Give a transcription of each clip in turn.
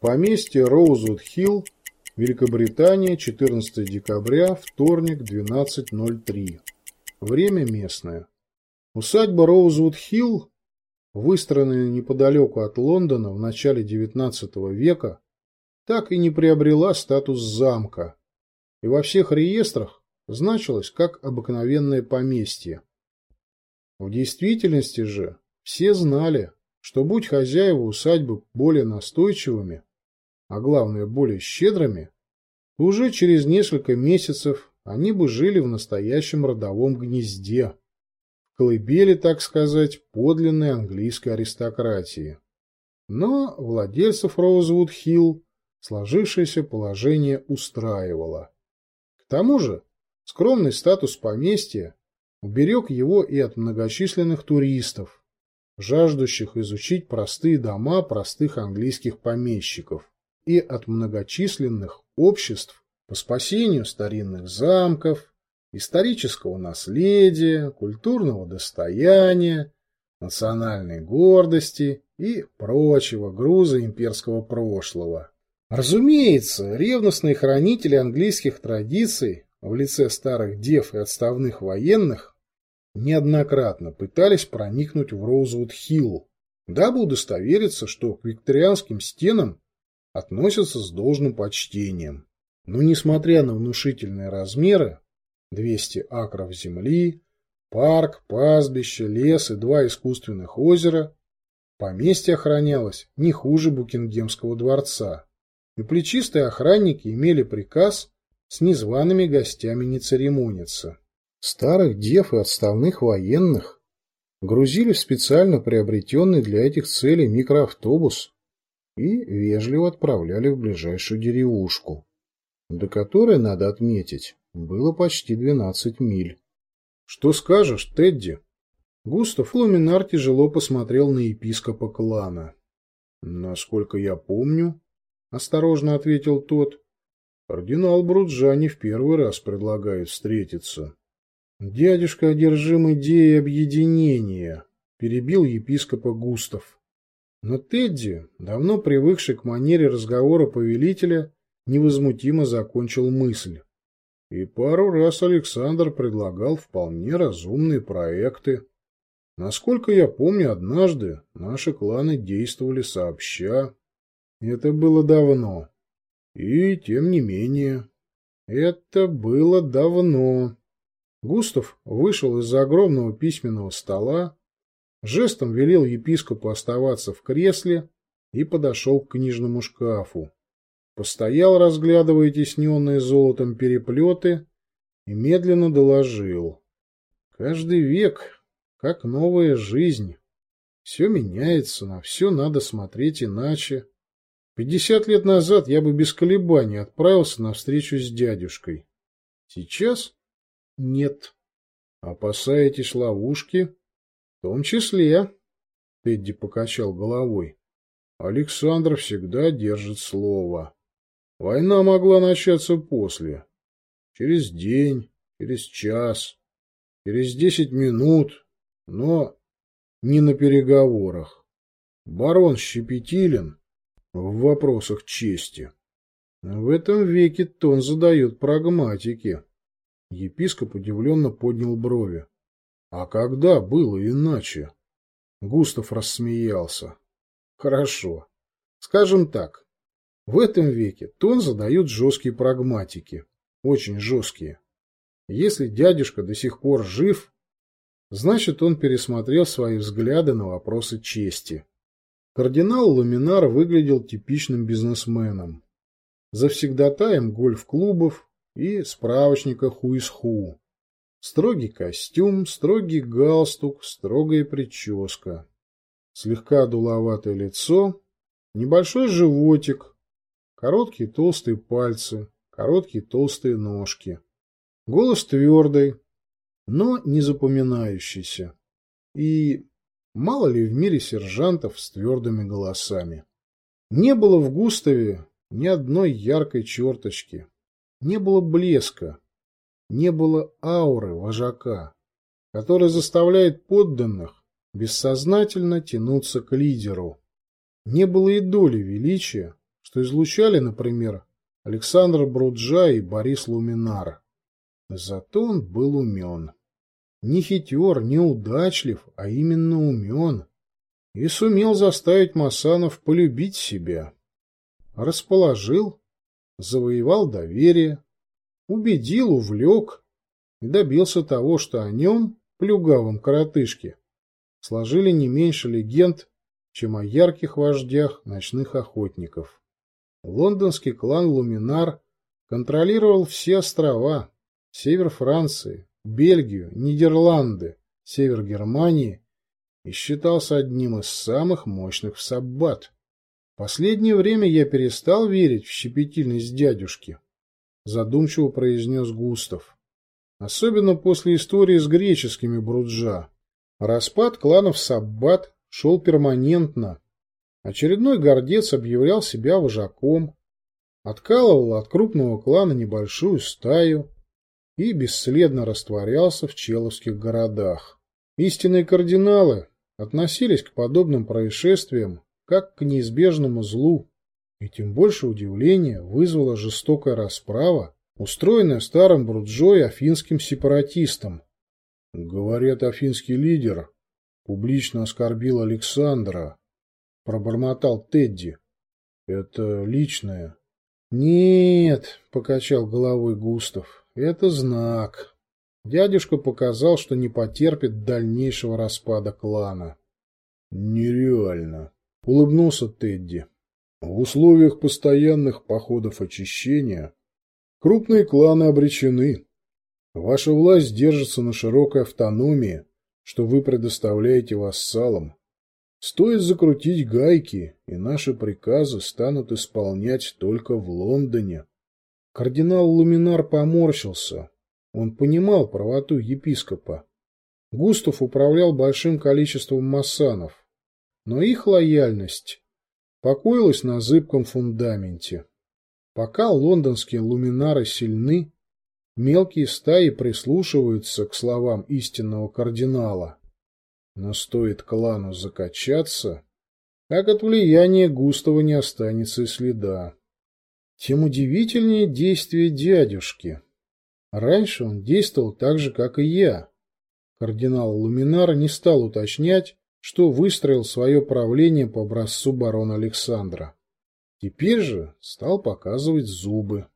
Поместье Роузвуд-Хилл, Великобритания, 14 декабря, вторник, 12.03. Время местное. Усадьба Роузвуд-Хилл, выстроенная неподалеку от Лондона в начале XIX века, так и не приобрела статус замка и во всех реестрах значилась как обыкновенное поместье. В действительности же все знали, что будь хозяева усадьбы более настойчивыми, а главное более щедрыми, уже через несколько месяцев они бы жили в настоящем родовом гнезде, в колыбели, так сказать, подлинной английской аристократии. Но владельцев Роузвуд-Хилл сложившееся положение устраивало. К тому же скромный статус поместья уберег его и от многочисленных туристов, жаждущих изучить простые дома простых английских помещиков, и от многочисленных обществ по спасению старинных замков, исторического наследия, культурного достояния, национальной гордости и прочего груза имперского прошлого. Разумеется, ревностные хранители английских традиций в лице старых дев и отставных военных неоднократно пытались проникнуть в Роузвуд-Хилл, дабы удостовериться, что к викторианским стенам относятся с должным почтением. Но несмотря на внушительные размеры, 200 акров земли, парк, пастбище, лес и два искусственных озера, поместье охранялось не хуже Букингемского дворца и плечистые охранники имели приказ с незваными гостями не церемониться. Старых дев и отставных военных грузили в специально приобретенный для этих целей микроавтобус и вежливо отправляли в ближайшую деревушку, до которой, надо отметить, было почти 12 миль. — Что скажешь, Тедди? Густав Луминар тяжело посмотрел на епископа клана. — Насколько я помню, — осторожно ответил тот. Кардинал Бруджа не в первый раз предлагает встретиться. Дядюшка одержим идеей объединения, перебил епископа Густав. Но Тедди, давно привыкший к манере разговора повелителя, невозмутимо закончил мысль. И пару раз Александр предлагал вполне разумные проекты. Насколько я помню, однажды наши кланы действовали сообща. Это было давно. И тем не менее. Это было давно. Густав вышел из-за огромного письменного стола, жестом велел епископу оставаться в кресле и подошел к книжному шкафу. Постоял, разглядывая тесненные золотом переплеты, и медленно доложил. Каждый век, как новая жизнь. Все меняется, на все надо смотреть иначе. Пятьдесят лет назад я бы без колебаний отправился на встречу с дядюшкой. Сейчас нет. Опасаетесь ловушки? В том числе. Тедди покачал головой. Александр всегда держит слово. Война могла начаться после. Через день, через час, через десять минут, но не на переговорах. Барон Щепетилин в вопросах чести. В этом веке тон задают прагматики. Епископ удивленно поднял брови. А когда было иначе? Густав рассмеялся. Хорошо. Скажем так. В этом веке тон задают жесткие прагматики. Очень жесткие. Если дядюшка до сих пор жив, значит он пересмотрел свои взгляды на вопросы чести. Кардинал Ламинар выглядел типичным бизнесменом. Завсегдатаем гольф-клубов и справочника ху Строгий костюм, строгий галстук, строгая прическа. Слегка дуловатое лицо, небольшой животик, короткие толстые пальцы, короткие толстые ножки. Голос твердый, но не запоминающийся. И Мало ли в мире сержантов с твердыми голосами. Не было в Густаве ни одной яркой черточки. Не было блеска. Не было ауры вожака, который заставляет подданных бессознательно тянуться к лидеру. Не было и доли величия что излучали, например, Александр Бруджа и Борис Луминар. Зато он был умен. Не хитер, не удачлив, а именно умен. И сумел заставить Масанов полюбить себя. Расположил, завоевал доверие, убедил, увлек и добился того, что о нем, плюгавом коротышке, сложили не меньше легенд, чем о ярких вождях ночных охотников. Лондонский клан Луминар контролировал все острова, север Франции, Бельгию, Нидерланды, север Германии и считался одним из самых мощных в Саббат. Последнее время я перестал верить в щепетильность дядюшки, задумчиво произнес Густав. Особенно после истории с греческими Бруджа. Распад кланов Саббат шел перманентно, Очередной гордец объявлял себя вожаком, откалывал от крупного клана небольшую стаю и бесследно растворялся в человских городах. Истинные кардиналы относились к подобным происшествиям как к неизбежному злу, и тем больше удивления вызвала жестокая расправа, устроенная старым Бруджой афинским сепаратистом. Говорят, афинский лидер публично оскорбил Александра, пробормотал Тедди. Это личное. Нет, покачал головой Густав. Это знак. Дядюшка показал, что не потерпит дальнейшего распада клана. Нереально, улыбнулся Тедди. В условиях постоянных походов очищения крупные кланы обречены. Ваша власть держится на широкой автономии, что вы предоставляете вассалам. Стоит закрутить гайки, и наши приказы станут исполнять только в Лондоне. Кардинал Луминар поморщился. Он понимал правоту епископа. Густав управлял большим количеством массанов, но их лояльность покоилась на зыбком фундаменте. Пока лондонские луминары сильны, мелкие стаи прислушиваются к словам истинного кардинала. Но стоит клану закачаться, как от влияния Густава не останется и следа. Тем удивительнее действие дядюшки. Раньше он действовал так же, как и я. Кардинал Луминар не стал уточнять, что выстроил свое правление по образцу барона Александра. Теперь же стал показывать зубы.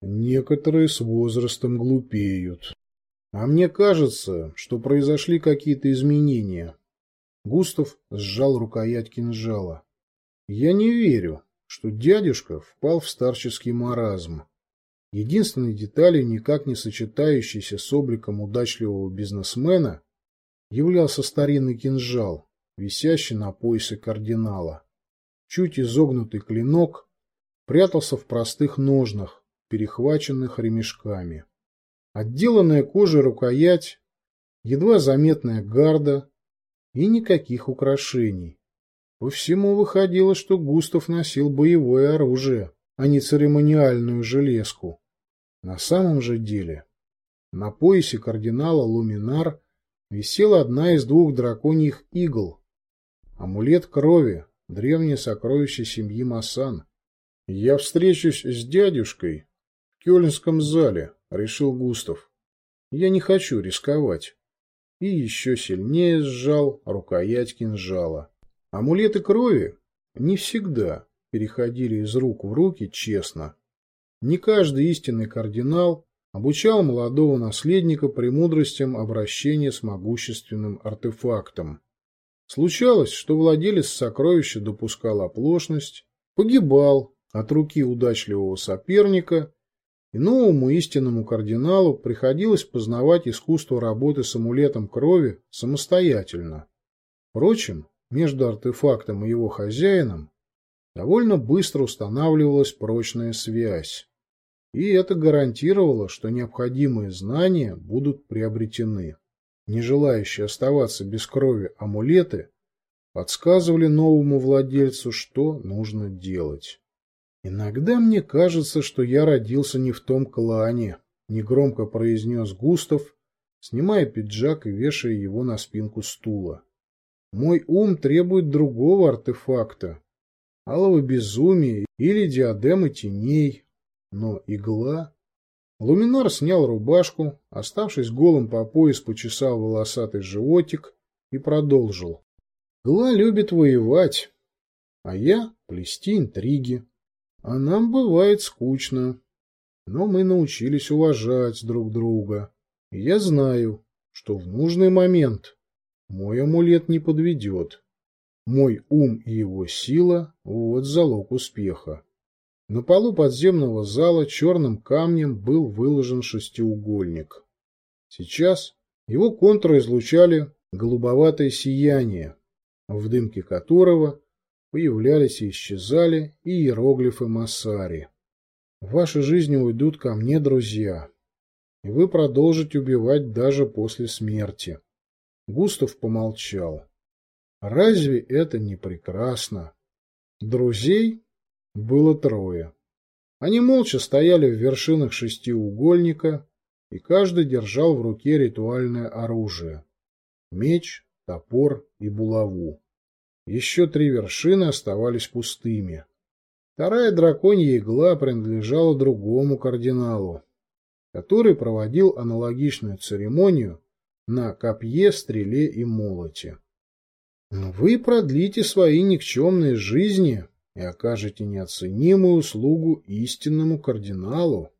Некоторые с возрастом глупеют. А мне кажется, что произошли какие-то изменения. Густав сжал рукоять кинжала. Я не верю, что дядюшка впал в старческий маразм. Единственной деталью, никак не сочетающейся с обликом удачливого бизнесмена, являлся старинный кинжал, висящий на поясе кардинала. Чуть изогнутый клинок прятался в простых ножнах, перехваченных ремешками. Отделанная кожей рукоять, едва заметная гарда и никаких украшений. По всему выходило, что Густав носил боевое оружие, а не церемониальную железку. На самом же деле на поясе кардинала Луминар висела одна из двух драконьих игл. Амулет крови, древнее сокровище семьи Масан. Я встречусь с дядюшкой в Кёльнском зале, решил Густав. Я не хочу рисковать. И еще сильнее сжал рукоять кинжала. Амулеты крови не всегда переходили из рук в руки честно. Не каждый истинный кардинал обучал молодого наследника премудростям обращения с могущественным артефактом. Случалось, что владелец сокровища допускал оплошность, погибал от руки удачливого соперника и новому истинному кардиналу приходилось познавать искусство работы с амулетом крови самостоятельно. Впрочем, между артефактом и его хозяином довольно быстро устанавливалась прочная связь, и это гарантировало, что необходимые знания будут приобретены. Не желающие оставаться без крови амулеты подсказывали новому владельцу, что нужно делать. «Иногда мне кажется, что я родился не в том клане», — негромко произнес Густав, снимая пиджак и вешая его на спинку стула. «Мой ум требует другого артефакта, алого безумия или диадемы теней. Но игла... Луминар снял рубашку, оставшись голым по пояс, почесал волосатый животик и продолжил. Игла любит воевать, а я плести интриги. А нам бывает скучно. Но мы научились уважать друг друга. И я знаю, что в нужный момент мой амулет не подведет. Мой ум и его сила — вот залог успеха. На полу подземного зала черным камнем был выложен шестиугольник. Сейчас его контуры излучали голубоватое сияние, в дымке которого появлялись и исчезали иероглифы Массари. В вашей жизни уйдут ко мне друзья, и вы продолжите убивать даже после смерти. Густав помолчал. Разве это не прекрасно? Друзей было трое. Они молча стояли в вершинах шестиугольника, и каждый держал в руке ритуальное оружие — меч, топор и булаву. Еще три вершины оставались пустыми. Вторая драконья игла принадлежала другому кардиналу, который проводил аналогичную церемонию на копье, стреле и молоте. Вы продлите свои никчемные жизни и окажете неоценимую услугу истинному кардиналу.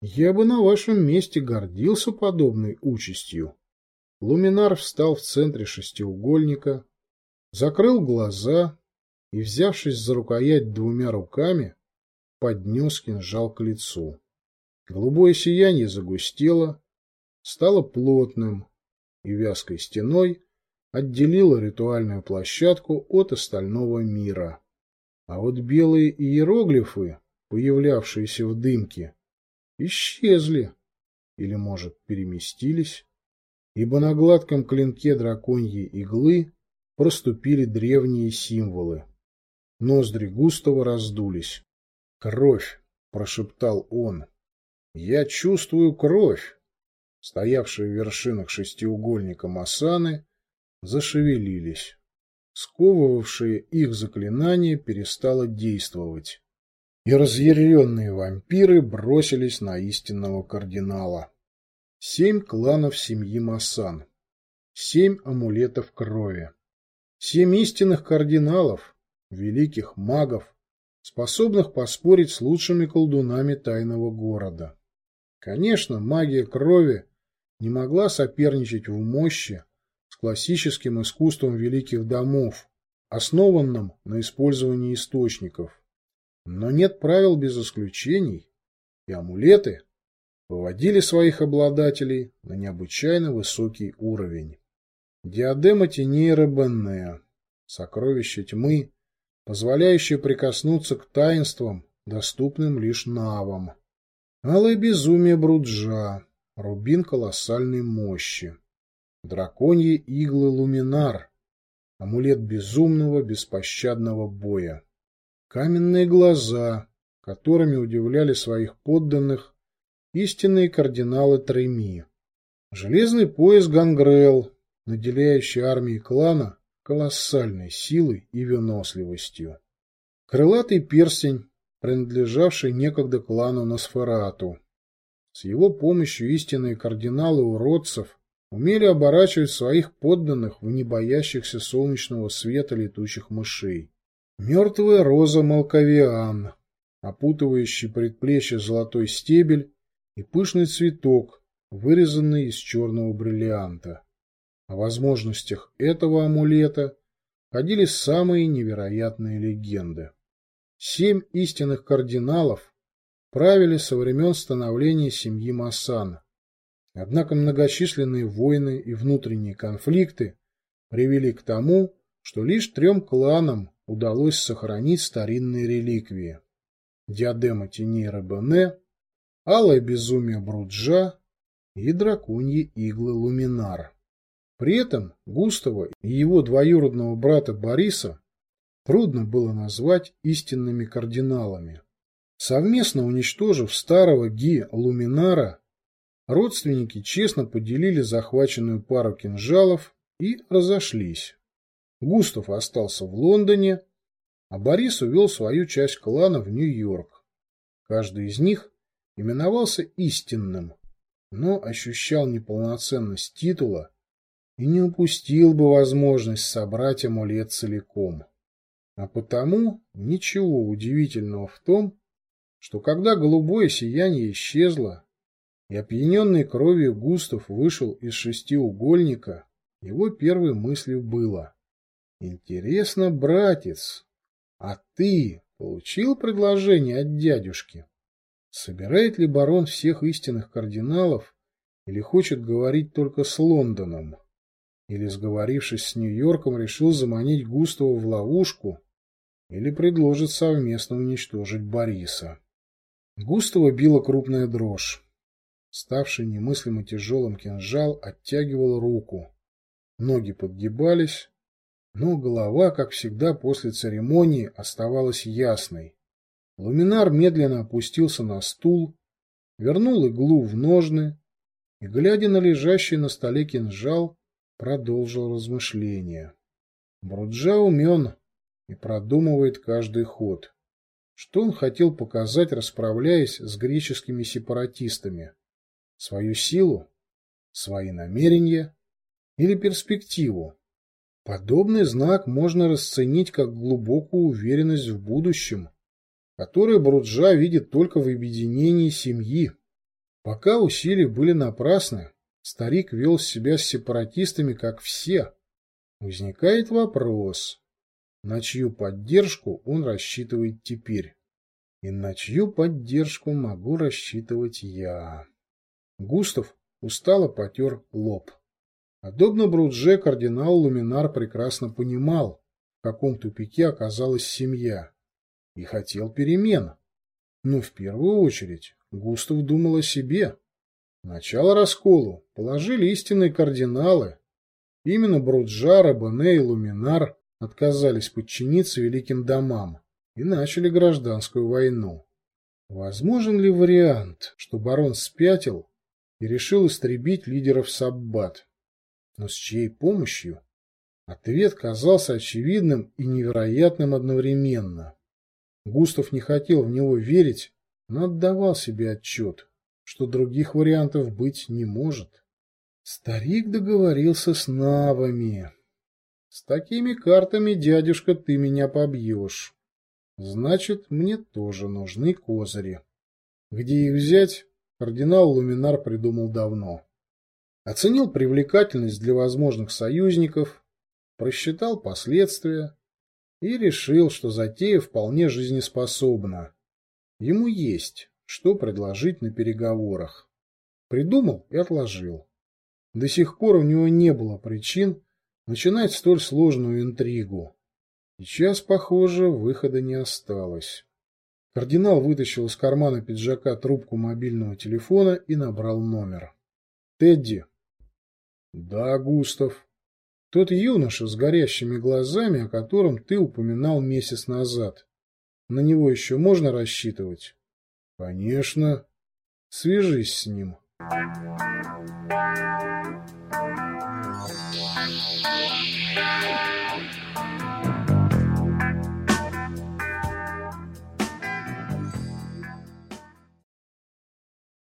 Я бы на вашем месте гордился подобной участью. Луминар встал в центре шестиугольника, закрыл глаза и, взявшись за рукоять двумя руками, поднес кинжал к лицу. Голубое сияние загустело, стало плотным и вязкой стеной отделило ритуальную площадку от остального мира. А вот белые иероглифы, появлявшиеся в дымке, исчезли или, может, переместились, ибо на гладком клинке драконьей иглы проступили древние символы. Ноздри Густава раздулись. «Кровь!» — прошептал он. «Я чувствую кровь!» Стоявшие в вершинах шестиугольника Масаны зашевелились сковывавшее их заклинание перестало действовать, и разъяренные вампиры бросились на истинного кардинала. Семь кланов семьи Масан, семь амулетов крови, семь истинных кардиналов, великих магов, способных поспорить с лучшими колдунами тайного города. Конечно, магия крови не могла соперничать в мощи классическим искусством великих домов, основанным на использовании источников. Но нет правил без исключений, и амулеты выводили своих обладателей на необычайно высокий уровень. Диадема теней Ребенне, сокровище тьмы, позволяющее прикоснуться к таинствам, доступным лишь навам. Алое безумие Бруджа, рубин колоссальной мощи. Драконьи иглы Луминар. Амулет безумного, беспощадного боя. Каменные глаза, которыми удивляли своих подданных истинные кардиналы Треми. Железный пояс Гангрел, наделяющий армии клана колоссальной силой и выносливостью. Крылатый перстень, принадлежавший некогда клану Носферату. С его помощью истинные кардиналы уродцев умели оборачивать своих подданных в не боящихся солнечного света летучих мышей. Мертвая роза Малковиан, опутывающий предплечье золотой стебель и пышный цветок, вырезанный из черного бриллианта. О возможностях этого амулета ходили самые невероятные легенды. Семь истинных кардиналов правили со времен становления семьи Массан, Однако многочисленные войны и внутренние конфликты привели к тому, что лишь трем кланам удалось сохранить старинные реликвии. Диадема теней Рабене, Алое безумие Бруджа и драконьи иглы Луминар. При этом Густава и его двоюродного брата Бориса трудно было назвать истинными кардиналами. Совместно уничтожив старого Ги Луминара, Родственники честно поделили захваченную пару кинжалов и разошлись. Густав остался в Лондоне, а Борис увел свою часть клана в Нью-Йорк. Каждый из них именовался истинным, но ощущал неполноценность титула и не упустил бы возможность собрать амулет целиком. А потому ничего удивительного в том, что когда голубое сияние исчезло, и опьяненный кровью Густав вышел из шестиугольника, его первой мыслью было «Интересно, братец, а ты получил предложение от дядюшки? Собирает ли барон всех истинных кардиналов или хочет говорить только с Лондоном? Или, сговорившись с Нью-Йорком, решил заманить Густава в ловушку или предложит совместно уничтожить Бориса?» Густава била крупная дрожь. Ставший немыслимо тяжелым кинжал оттягивал руку. Ноги подгибались, но голова, как всегда после церемонии, оставалась ясной. Луминар медленно опустился на стул, вернул иглу в ножны и, глядя на лежащий на столе кинжал, продолжил размышления. Бруджа умен и продумывает каждый ход. Что он хотел показать, расправляясь с греческими сепаратистами? Свою силу? Свои намерения? Или перспективу? Подобный знак можно расценить как глубокую уверенность в будущем, которую Бруджа видит только в объединении семьи. Пока усилия были напрасны, старик вел себя с сепаратистами как все. Возникает вопрос, на чью поддержку он рассчитывает теперь? И на чью поддержку могу рассчитывать я? Густав устало потер лоб. Подобно Брудже, кардинал Луминар прекрасно понимал, в каком тупике оказалась семья, и хотел перемен. Но в первую очередь Густав думал о себе. Начало расколу положили истинные кардиналы. Именно Бруджа, Рабане и Луминар отказались подчиниться великим домам и начали гражданскую войну. Возможен ли вариант, что барон спятил и решил истребить лидеров Саббат? Но с чьей помощью? Ответ казался очевидным и невероятным одновременно. Густав не хотел в него верить, но отдавал себе отчет, что других вариантов быть не может. Старик договорился с навами. С такими картами, дядюшка, ты меня побьешь. Значит, мне тоже нужны козыри. Где их взять, кардинал Луминар придумал давно. Оценил привлекательность для возможных союзников, просчитал последствия и решил, что затея вполне жизнеспособна. Ему есть, что предложить на переговорах. Придумал и отложил. До сих пор у него не было причин начинать столь сложную интригу. Сейчас, похоже, выхода не осталось. Кардинал вытащил из кармана пиджака трубку мобильного телефона и набрал номер. «Тедди». «Да, Густав. Тот юноша с горящими глазами, о котором ты упоминал месяц назад. На него еще можно рассчитывать?» «Конечно. Свяжись с ним». Thank you.